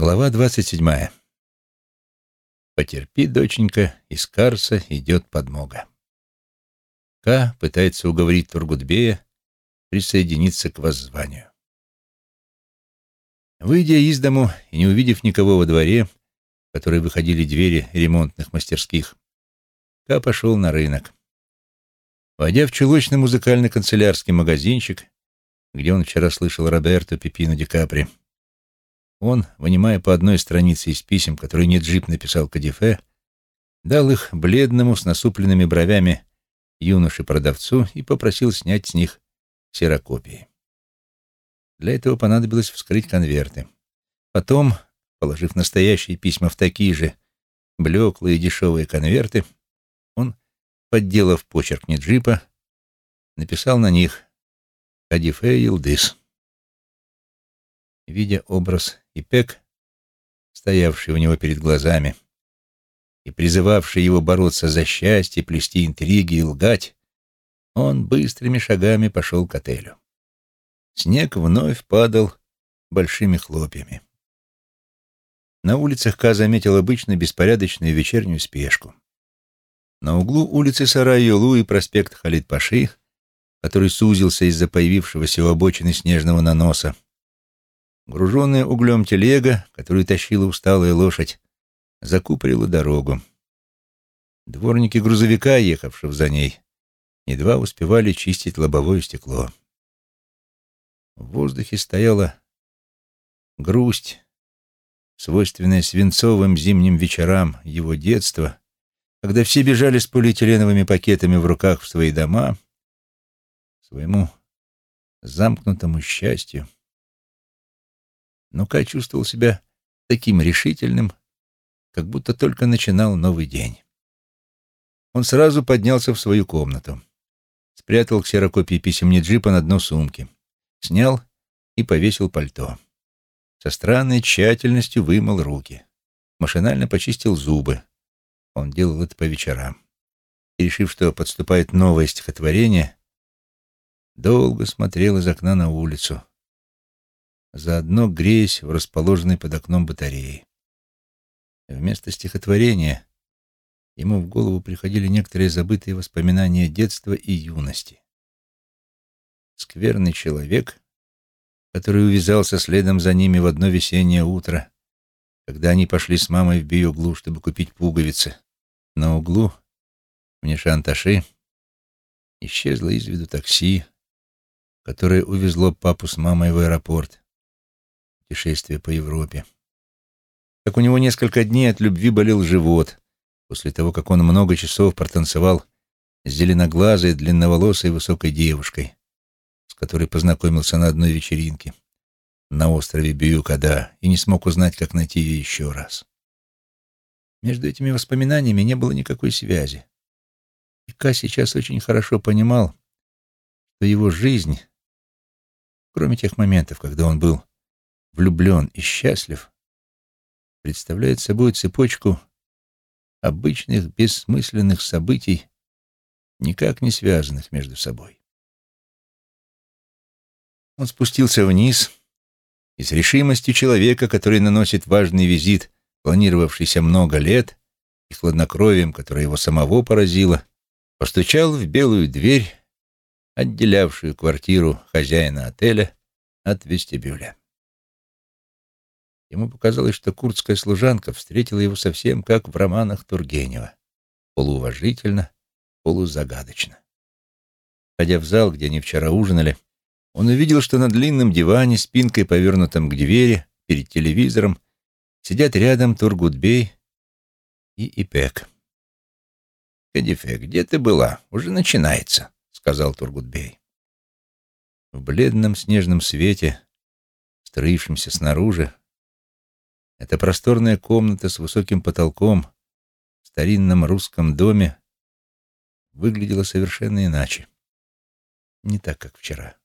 Глава двадцать седьмая. Потерпи, доченька, из Карса идет подмога. Ка пытается уговорить Тургутбея присоединиться к воззванию. Выйдя из дому и не увидев никого во дворе, в который выходили двери ремонтных мастерских, Ка пошел на рынок. Войдя в чулочный музыкально-канцелярский магазинчик, где он вчера слышал Роберто Пепино Ди Капри, он, вынимая по одной странице из писем, которые Неджип написал Кадифе, дал их бледному с насупленными бровями юноше-продавцу и попросил снять с них ксерокопии. Для этого понадобилось вскрыть конверты. Потом, положив настоящие письма в такие же блеклые дешевые конверты, он, подделав почерк Неджипа, написал на них «Кадифе Илдыс». Видя образ Ипек, стоявший у него перед глазами и призывавший его бороться за счастье, плести интриги и лгать, он быстрыми шагами пошел к отелю. Снег вновь падал большими хлопьями. На улицах Ка заметил обычно беспорядочную вечернюю спешку. На углу улицы Сарай-Юлу и проспект Халид-Паши, который сузился из-за появившегося у обочины снежного наноса, Груженная углем телега, которую тащила усталая лошадь, закупорила дорогу. Дворники грузовика, ехавшего за ней, едва успевали чистить лобовое стекло. В воздухе стояла грусть, свойственная свинцовым зимним вечерам его детства, когда все бежали с полиэтиленовыми пакетами в руках в свои дома, своему замкнутому счастью но Кай чувствовал себя таким решительным, как будто только начинал новый день. Он сразу поднялся в свою комнату, спрятал ксерокопии писем Неджипа на дно сумки, снял и повесил пальто. Со странной тщательностью вымыл руки, машинально почистил зубы. Он делал это по вечерам. И, решив, что подступает новое стихотворение, долго смотрел из окна на улицу, заодно греясь в расположенной под окном батарее. Вместо стихотворения ему в голову приходили некоторые забытые воспоминания детства и юности. Скверный человек, который увязался следом за ними в одно весеннее утро, когда они пошли с мамой в биоглу, чтобы купить пуговицы. На углу, в Нишанташи, исчезло из виду такси, которое увезло папу с мамой в аэропорт путешествие по Европе. Как у него несколько дней от любви болел живот, после того, как он много часов протанцевал с зеленоглазой, длинноволосой высокой девушкой, с которой познакомился на одной вечеринке на острове Бьюкада и не смог узнать, как найти ее еще раз. Между этими воспоминаниями не было никакой связи. И Ка сейчас очень хорошо понимал, что его жизнь, кроме тех моментов, когда он был влюблен и счастлив, представляет собой цепочку обычных бессмысленных событий, никак не связанных между собой. Он спустился вниз и с решимостью человека, который наносит важный визит, планировавшийся много лет, и хладнокровием, которое его самого поразило, постучал в белую дверь, отделявшую квартиру хозяина отеля от вестибюля. Ему показалось, что курдская служанка встретила его совсем как в романах Тургенева, полууважительно, полузагадочно. Ходя в зал, где они вчера ужинали, он увидел, что на длинном диване, спинкой повернутом к двери, перед телевизором, сидят рядом Тургутбей и Ипек. «Кадифе, где ты была? Уже начинается», — сказал Тургутбей. В бледном снежном свете, струившемся снаружи, эта просторная комната с высоким потолком в старинном русском доме выглядела совершенно иначе. Не так, как вчера.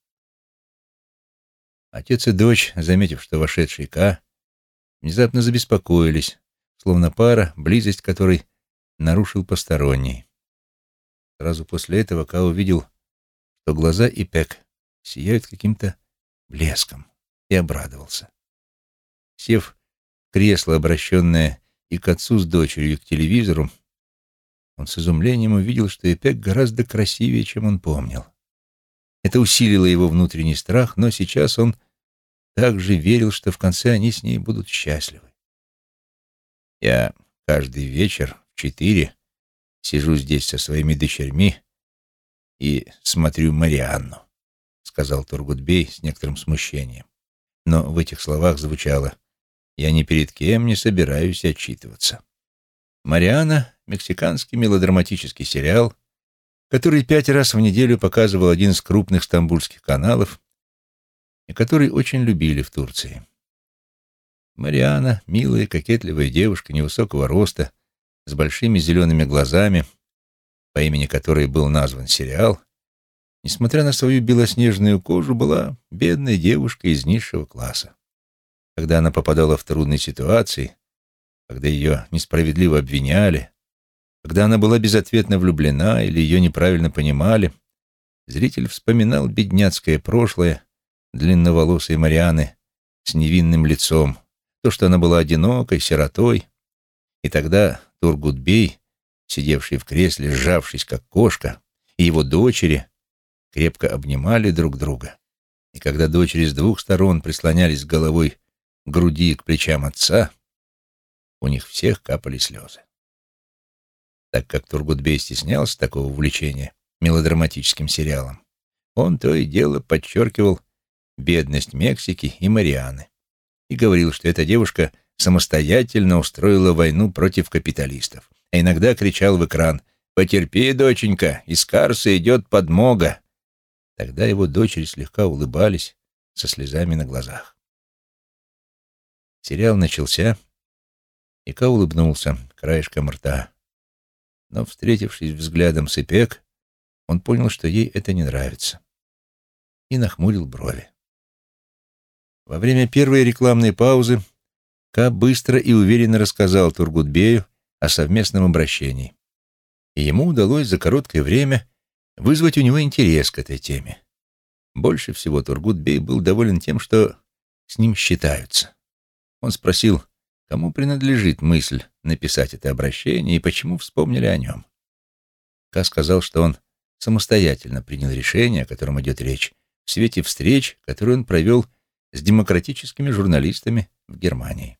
Отец и дочь, заметив, что вошедший Ка, внезапно забеспокоились, словно пара, близость которой нарушил посторонний. Сразу после этого Ка увидел, что глаза Ипек сияют каким-то блеском, и обрадовался. Сев кресло, обращенное и к отцу с дочерью, и к телевизору, он с изумлением увидел, что Эпек гораздо красивее, чем он помнил. Это усилило его внутренний страх, но сейчас он также верил, что в конце они с ней будут счастливы. Я каждый вечер в четыре сижу здесь со своими дочерьми и смотрю Марианну, сказал Тургутбей с некоторым смущением. Но в этих словах звучало «Я ни перед кем не собираюсь отчитываться». Марианна — мексиканский мелодраматический сериал, который пять раз в неделю показывал один из крупных стамбульских каналов и который очень любили в Турции. Мариана, милая, кокетливая девушка невысокого роста, с большими зелеными глазами, по имени которой был назван сериал, несмотря на свою белоснежную кожу, была бедной девушкой из низшего класса. Когда она попадала в трудные ситуации, когда ее несправедливо обвиняли, когда она была безответно влюблена или ее неправильно понимали, зритель вспоминал бедняцкое прошлое длинноволосой Марианы с невинным лицом, то, что она была одинокой, сиротой, и тогда Тургутбей, сидевший в кресле, сжавшись как кошка, и его дочери крепко обнимали друг друга. И когда дочери с двух сторон прислонялись головой груди к плечам отца, у них всех капали слезы. Так как Тургутбей стеснялся такого увлечения мелодраматическим сериалом, он то и дело подчеркивал бедность Мексики и Марианы и говорил, что эта девушка самостоятельно устроила войну против капиталистов, а иногда кричал в экран «Потерпи, доченька, из Карса идет подмога!» Тогда его дочери слегка улыбались со слезами на глазах. Сериал начался, и Ка улыбнулся краешком рта. Но, встретившись взглядом с Ипек, он понял, что ей это не нравится, и нахмурил брови. Во время первой рекламной паузы Ка быстро и уверенно рассказал Тургутбею о совместном обращении, и ему удалось за короткое время вызвать у него интерес к этой теме. Больше всего Тургутбей был доволен тем, что с ним считаются. Он спросил, Кому принадлежит мысль написать это обращение и почему вспомнили о нем? Ка сказал, что он самостоятельно принял решение, о котором идет речь, в свете встреч, которые он провел с демократическими журналистами в Германии.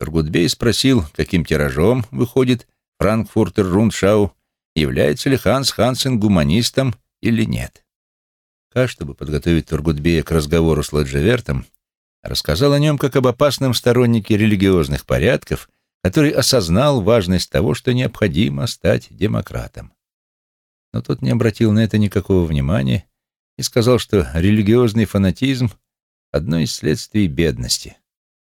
Тургутбей спросил, каким тиражом выходит Франкфуртер Рундшау, является ли Ханс Хансен гуманистом или нет. Ка, чтобы подготовить Тургутбея к разговору с Ладжевертом, рассказал о нем как об опасном стороннике религиозных порядков, который осознал важность того, что необходимо стать демократом. Но тот не обратил на это никакого внимания и сказал, что религиозный фанатизм — одно из следствий бедности,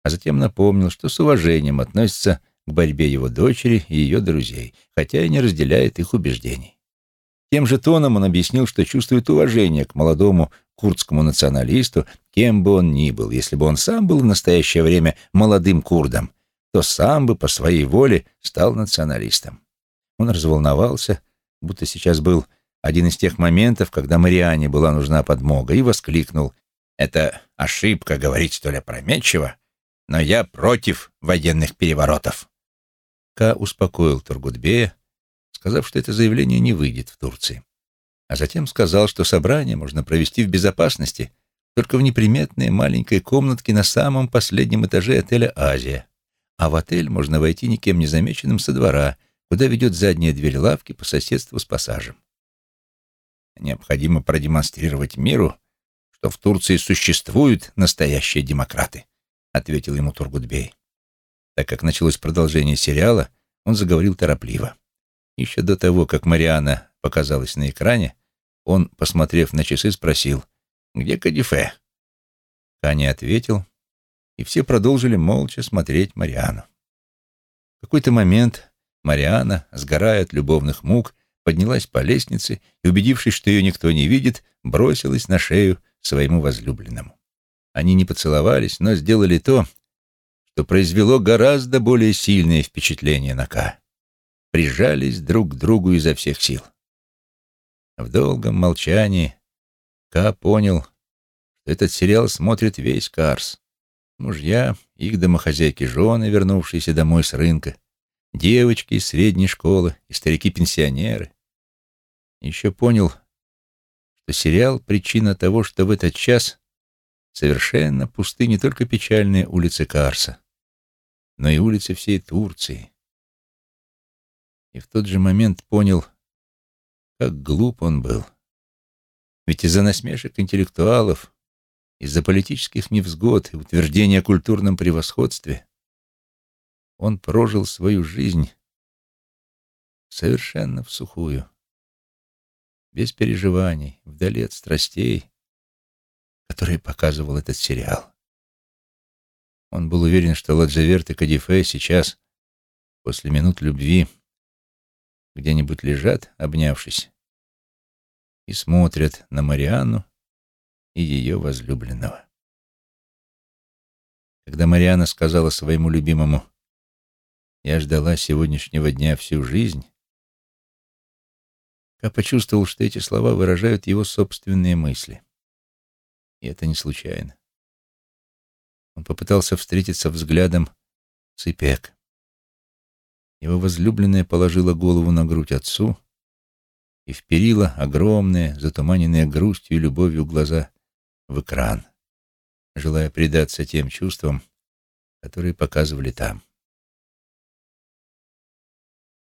а затем напомнил, что с уважением относится к борьбе его дочери и ее друзей, хотя и не разделяет их убеждений. Тем же тоном он объяснил, что чувствует уважение к молодому курдскому националисту, кем бы он ни был. Если бы он сам был в настоящее время молодым курдом, то сам бы по своей воле стал националистом. Он разволновался, будто сейчас был один из тех моментов, когда Мариане была нужна подмога, и воскликнул. «Это ошибка говорить столь опрометчиво, но я против военных переворотов». Ка успокоил Тургутбея, сказав, что это заявление не выйдет в Турции. А затем сказал, что собрание можно провести в безопасности только в неприметной маленькой комнатке на самом последнем этаже отеля «Азия». А в отель можно войти никем не замеченным со двора, куда ведет задняя дверь лавки по соседству с пассажем. Необходимо продемонстрировать миру, что в Турции существуют настоящие демократы, ответил ему Тургутбей. Так как началось продолжение сериала, он заговорил торопливо. Еще до того, как Мариана показалась на экране, он, посмотрев на часы, спросил, «Где Кадифе?» Каня ответил, и все продолжили молча смотреть Мариану. В какой-то момент Мариана, сгорая от любовных мук, поднялась по лестнице и, убедившись, что ее никто не видит, бросилась на шею своему возлюбленному. Они не поцеловались, но сделали то, что произвело гораздо более сильное впечатление на Ка прижались друг к другу изо всех сил. В долгом молчании Ка понял, что этот сериал смотрит весь Карс, Мужья, их домохозяйки, жены, вернувшиеся домой с рынка, девочки из средней школы и старики-пенсионеры. Еще понял, что сериал — причина того, что в этот час совершенно пусты не только печальные улицы Карса, но и улицы всей Турции. И в тот же момент понял, как глуп он был. Ведь из-за насмешек интеллектуалов, из-за политических невзгод и утверждения о культурном превосходстве он прожил свою жизнь совершенно в сухую, без переживаний, вдали от страстей, которые показывал этот сериал. Он был уверен, что Ладжеверт и Кадифе сейчас, после минут любви, где-нибудь лежат, обнявшись, и смотрят на Марианну и ее возлюбленного. Когда Марианна сказала своему любимому «Я ждала сегодняшнего дня всю жизнь», Ка почувствовал, что эти слова выражают его собственные мысли. И это не случайно. Он попытался встретиться взглядом с Ипек. Его возлюбленная положила голову на грудь отцу и вперила огромные, затуманенные грустью и любовью глаза в экран, желая предаться тем чувствам, которые показывали там.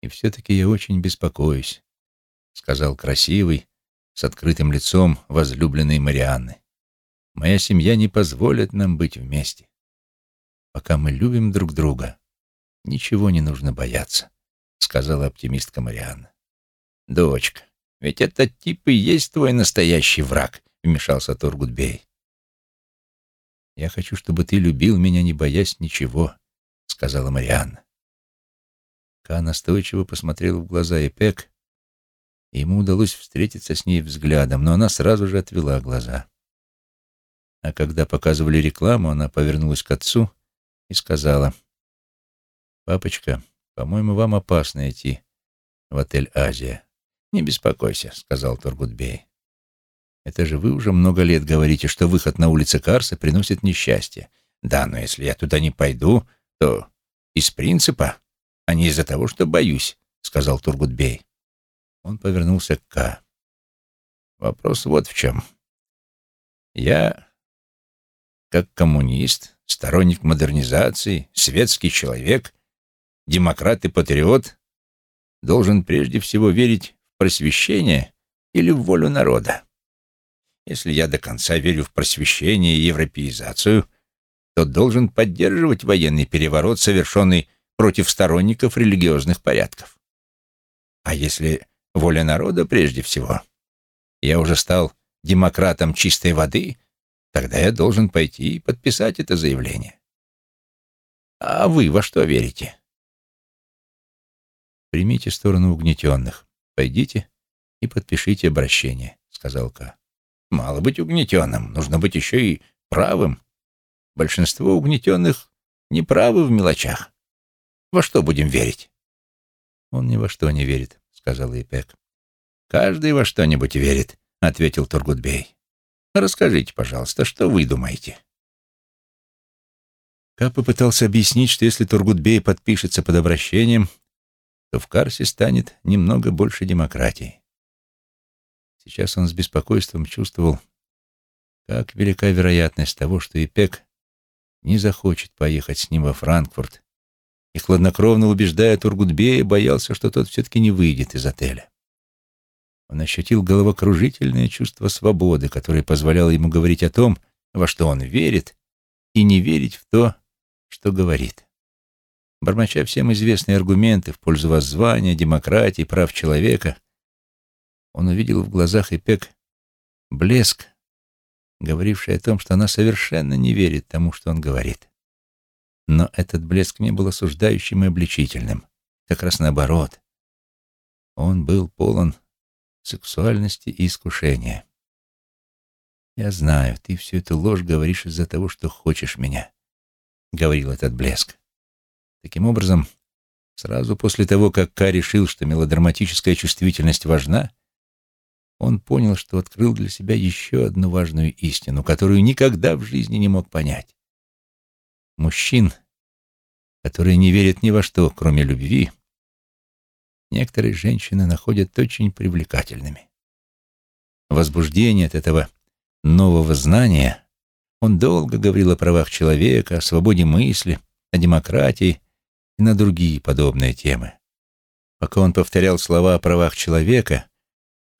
«И все-таки я очень беспокоюсь», — сказал красивый, с открытым лицом возлюбленной Марианны. Моя семья не позволит нам быть вместе. Пока мы любим друг друга, ничего не нужно бояться, сказала оптимистка Марианна. Дочка, ведь этот тип и есть твой настоящий враг, вмешался Тургутбей. Я хочу, чтобы ты любил меня, не боясь ничего, сказала Марианна. Ка настойчиво посмотрел в глаза Эпек, и ему удалось встретиться с ней взглядом, но она сразу же отвела глаза. А когда показывали рекламу, она повернулась к отцу и сказала, «Папочка, по-моему, вам опасно идти в отель «Азия». «Не беспокойся», — сказал Тургутбей. «Это же вы уже много лет говорите, что выход на улицы Карса приносит несчастье. Да, но если я туда не пойду, то из принципа, а не из-за того, что боюсь», — сказал Тургутбей. Он повернулся к Ка. «Вопрос вот в чем. Я как коммунист, сторонник модернизации, светский человек, демократ и патриот, должен прежде всего верить просвещение или в волю народа. Если я до конца верю в просвещение и европеизацию, то должен поддерживать военный переворот, совершенный против сторонников религиозных порядков. А если воля народа прежде всего? Я уже стал демократом чистой воды Тогда я должен пойти и подписать это заявление. А вы во что верите? Примите сторону угнетенных. Пойдите и подпишите обращение, сказал Ка. Мало быть угнетенным, нужно быть еще и правым. Большинство угнетенных не правы в мелочах. Во что будем верить? Он ни во что не верит, сказал Ипек. Каждый во что-нибудь верит, ответил Тургутбей. Расскажите, пожалуйста, что вы думаете?» Ка попытался объяснить, что если Тургутбей подпишется под обращением, то в Карсе станет немного больше демократии. Сейчас он с беспокойством чувствовал, как велика вероятность того, что Ипек не захочет поехать с ним во Франкфурт, и, хладнокровно убеждая Тургутбея, боялся, что тот все-таки не выйдет из отеля. Он ощутил головокружительное чувство свободы, которое позволяло ему говорить о том, во что он верит, и не верить в то, что говорит. Бормоча всем известные аргументы в пользу воззвания, демократии, прав человека, он увидел в глазах Эпек блеск, говоривший о том, что она совершенно не верит тому, что он говорит. Но этот блеск не был осуждающим и обличительным, как раз наоборот. Он был полон сексуальности и искушения. «Я знаю, ты всю эту ложь говоришь из-за того, что хочешь меня», — говорил этот блеск. Таким образом, сразу после того, как Ка решил, что мелодраматическая чувствительность важна, он понял, что открыл для себя еще одну важную истину, которую никогда в жизни не мог понять. Мужчин, которые не верят ни во что, кроме любви, некоторые женщины находят очень привлекательными. Возбуждение от этого нового знания он долго говорил о правах человека, о свободе мысли, о демократии и на другие подобные темы. Пока он повторял слова о правах человека,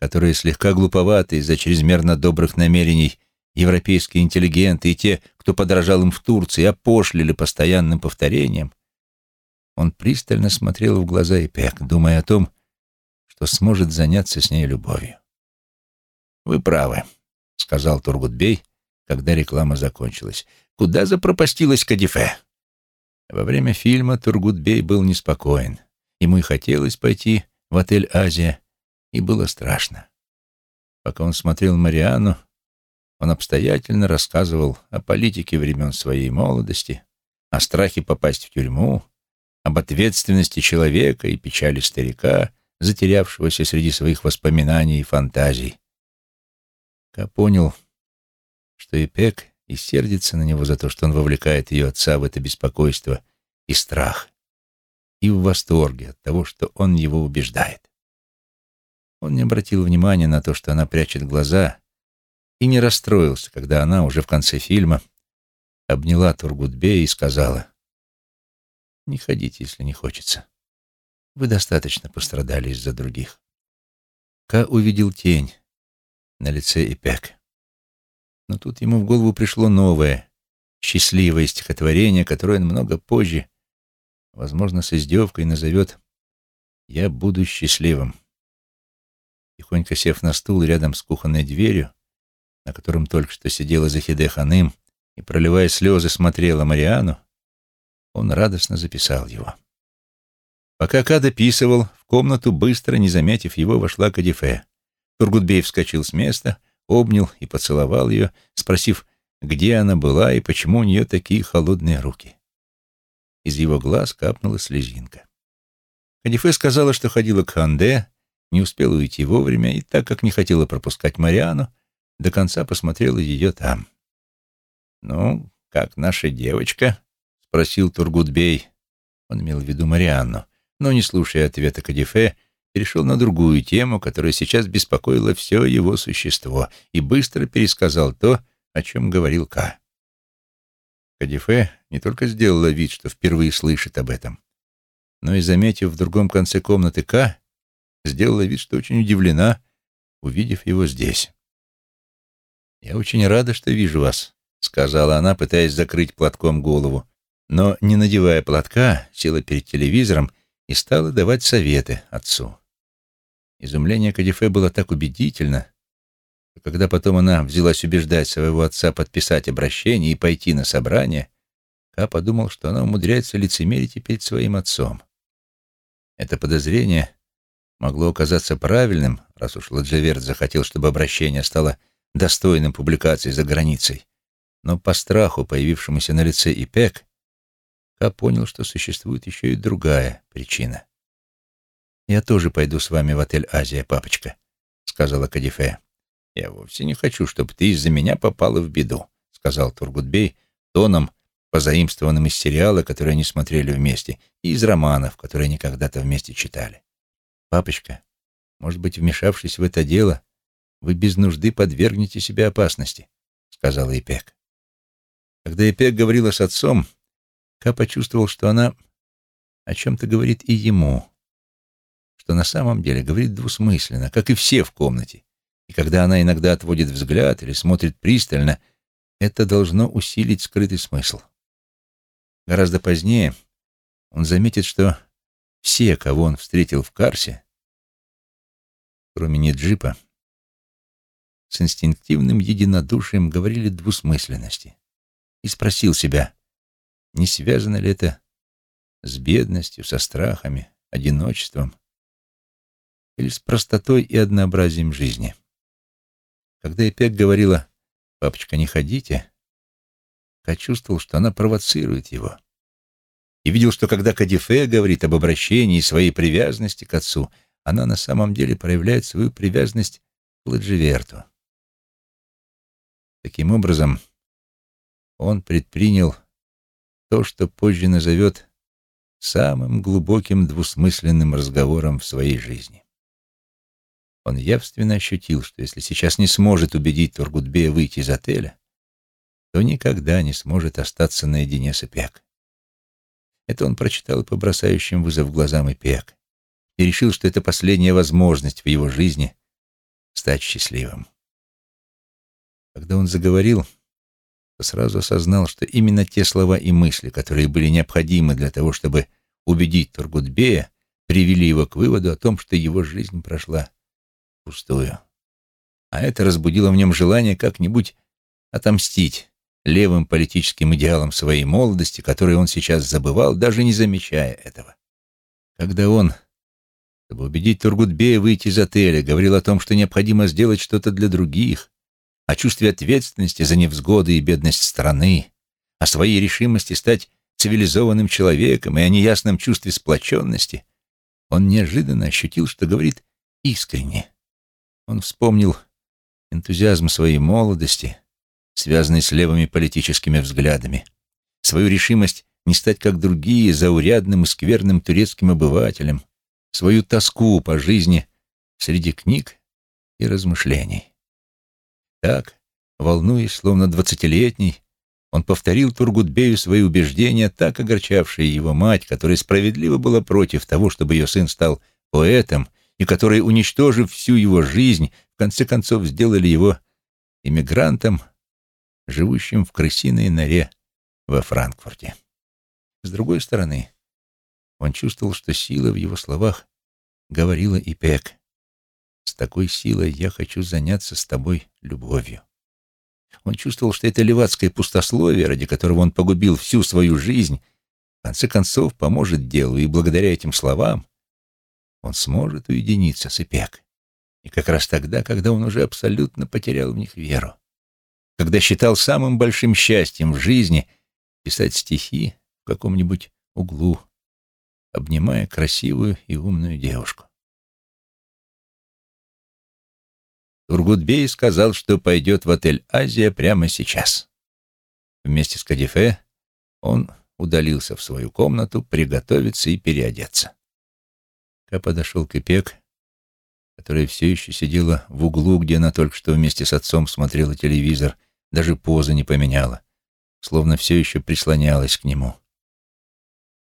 которые слегка глуповаты из-за чрезмерно добрых намерений европейские интеллигенты и те, кто подражал им в Турции, опошлили постоянным повторением, он пристально смотрел в глаза Ипек, думая о том, что сможет заняться с ней любовью. «Вы правы», — сказал Тургутбей, когда реклама закончилась. «Куда запропастилась Кадифе?» Во время фильма Тургутбей был неспокоен. Ему и хотелось пойти в отель «Азия», и было страшно. Пока он смотрел Мариану, он обстоятельно рассказывал о политике времен своей молодости, о страхе попасть в тюрьму, об ответственности человека и печали старика, затерявшегося среди своих воспоминаний и фантазий. Ка понял, что Ипек и сердится на него за то, что он вовлекает ее отца в это беспокойство и страх, и в восторге от того, что он его убеждает. Он не обратил внимания на то, что она прячет глаза, и не расстроился, когда она уже в конце фильма обняла Тургутбе и сказала, «Не ходите, если не хочется. Вы достаточно пострадали из-за других». Ка увидел тень на лице Ипек. Но тут ему в голову пришло новое, счастливое стихотворение, которое он много позже, возможно, с издевкой назовет «Я буду счастливым». Тихонько сев на стул рядом с кухонной дверью, на котором только что сидела Захиде Ханым и, проливая слезы, смотрела Мариану, он радостно записал его. Пока Ка дописывал, в комнату, быстро, не заметив его, вошла Кадифе. Тургутбей вскочил с места, обнял и поцеловал ее, спросив, где она была и почему у нее такие холодные руки. Из его глаз капнула слезинка. Кадифе сказала, что ходила к Ханде, не успела уйти вовремя, и так как не хотела пропускать Мариану, до конца посмотрела ее там. «Ну, как наша девочка?» — спросил Тургутбей. Он имел в виду Марианну, но, не слушая ответа Кадифе, перешел на другую тему, которая сейчас беспокоила все его существо, и быстро пересказал то, о чем говорил Ка. Кадифе не только сделала вид, что впервые слышит об этом, но и, заметив в другом конце комнаты Ка, сделала вид, что очень удивлена, увидев его здесь. «Я очень рада, что вижу вас», — сказала она, пытаясь закрыть платком голову, но, не надевая платка, села перед телевизором и стала давать советы отцу. Изумление Кадифе было так убедительно, что когда потом она взялась убеждать своего отца подписать обращение и пойти на собрание, Ка подумал, что она умудряется лицемерить перед своим отцом. Это подозрение могло оказаться правильным, раз уж Ладжеверт захотел, чтобы обращение стало достойным публикации за границей. Но по страху, появившемуся на лице Ипек, Ка понял, что существует еще и другая причина. «Я тоже пойду с вами в отель «Азия», папочка», — сказала Кадифе. «Я вовсе не хочу, чтобы ты из-за меня попала в беду», — сказал Тургутбей тоном, позаимствованным из сериала, который они смотрели вместе, и из романов, которые они когда-то вместе читали. «Папочка, может быть, вмешавшись в это дело, вы без нужды подвергнете себя опасности», — сказала Ипек. Когда Ипек говорила с отцом, Ка почувствовал, что она о чем-то говорит и ему, что на самом деле говорит двусмысленно, как и все в комнате. И когда она иногда отводит взгляд или смотрит пристально, это должно усилить скрытый смысл. Гораздо позднее он заметит, что все, кого он встретил в Карсе, кроме Неджипа, с инстинктивным единодушием говорили двусмысленности. И спросил себя, не связано ли это с бедностью, со страхами, одиночеством, или с простотой и однообразием жизни. Когда Эпек говорила «Папочка, не ходите», я чувствовал, что она провоцирует его. И видел, что когда Кадифе говорит об обращении своей привязанности к отцу, она на самом деле проявляет свою привязанность к Ладживерту. Таким образом, он предпринял то, что позже назовет самым глубоким двусмысленным разговором в своей жизни. Он явственно ощутил, что если сейчас не сможет убедить Тургутбея выйти из отеля, то никогда не сможет остаться наедине с Ипек. Это он прочитал по бросающим вызов глазам Ипек и решил, что это последняя возможность в его жизни стать счастливым. Когда он заговорил, то сразу осознал, что именно те слова и мысли, которые были необходимы для того, чтобы убедить Тургутбея, привели его к выводу о том, что его жизнь прошла пустую. А это разбудило в нем желание как-нибудь отомстить левым политическим идеалам своей молодости, которые он сейчас забывал, даже не замечая этого. Когда он, чтобы убедить Тургутбея выйти из отеля, говорил о том, что необходимо сделать что-то для других, о чувстве ответственности за невзгоды и бедность страны, о своей решимости стать цивилизованным человеком и о неясном чувстве сплоченности, он неожиданно ощутил, что говорит искренне. Он вспомнил энтузиазм своей молодости, связанный с левыми политическими взглядами, свою решимость не стать как другие заурядным и скверным турецким обывателем, свою тоску по жизни среди книг и размышлений. Так, волнуясь, словно двадцатилетний, он повторил Тургутбею свои убеждения, так огорчавшие его мать, которая справедливо была против того, чтобы ее сын стал поэтом, и которые, уничтожив всю его жизнь, в конце концов сделали его иммигрантом, живущим в крысиной норе во Франкфурте. С другой стороны, он чувствовал, что сила в его словах говорила и Пек. С такой силой я хочу заняться с тобой любовью. Он чувствовал, что это левацкое пустословие, ради которого он погубил всю свою жизнь, в конце концов поможет делу, и благодаря этим словам он сможет уединиться с Ипек. И как раз тогда, когда он уже абсолютно потерял в них веру. Когда считал самым большим счастьем в жизни писать стихи в каком-нибудь углу, обнимая красивую и умную девушку. Тургутбей сказал, что пойдет в отель «Азия» прямо сейчас. Вместе с Кадифе он удалился в свою комнату приготовиться и переодеться. Ка подошел к Ипек, которая все еще сидела в углу, где она только что вместе с отцом смотрела телевизор, даже позы не поменяла, словно все еще прислонялась к нему.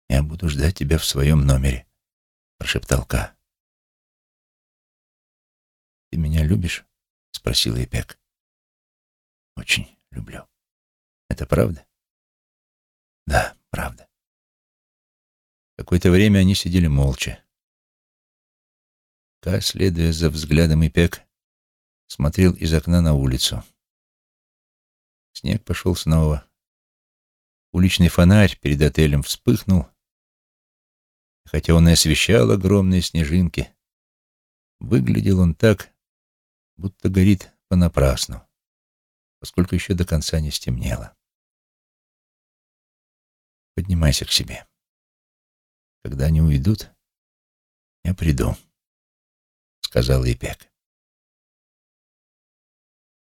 «Я буду ждать тебя в своем номере», — прошептал Ка. «Ты меня любишь?» — спросила Эпек. «Очень люблю. Это правда?» «Да, правда». Какое-то время они сидели молча. Ка, следуя за взглядом Ипек, смотрел из окна на улицу. Снег пошел снова. Уличный фонарь перед отелем вспыхнул, хотя он и освещал огромные снежинки, выглядел он так, будто горит понапрасну, поскольку еще до конца не стемнело. Поднимайся к себе. Когда они уйдут, я приду, — сказал Ипек.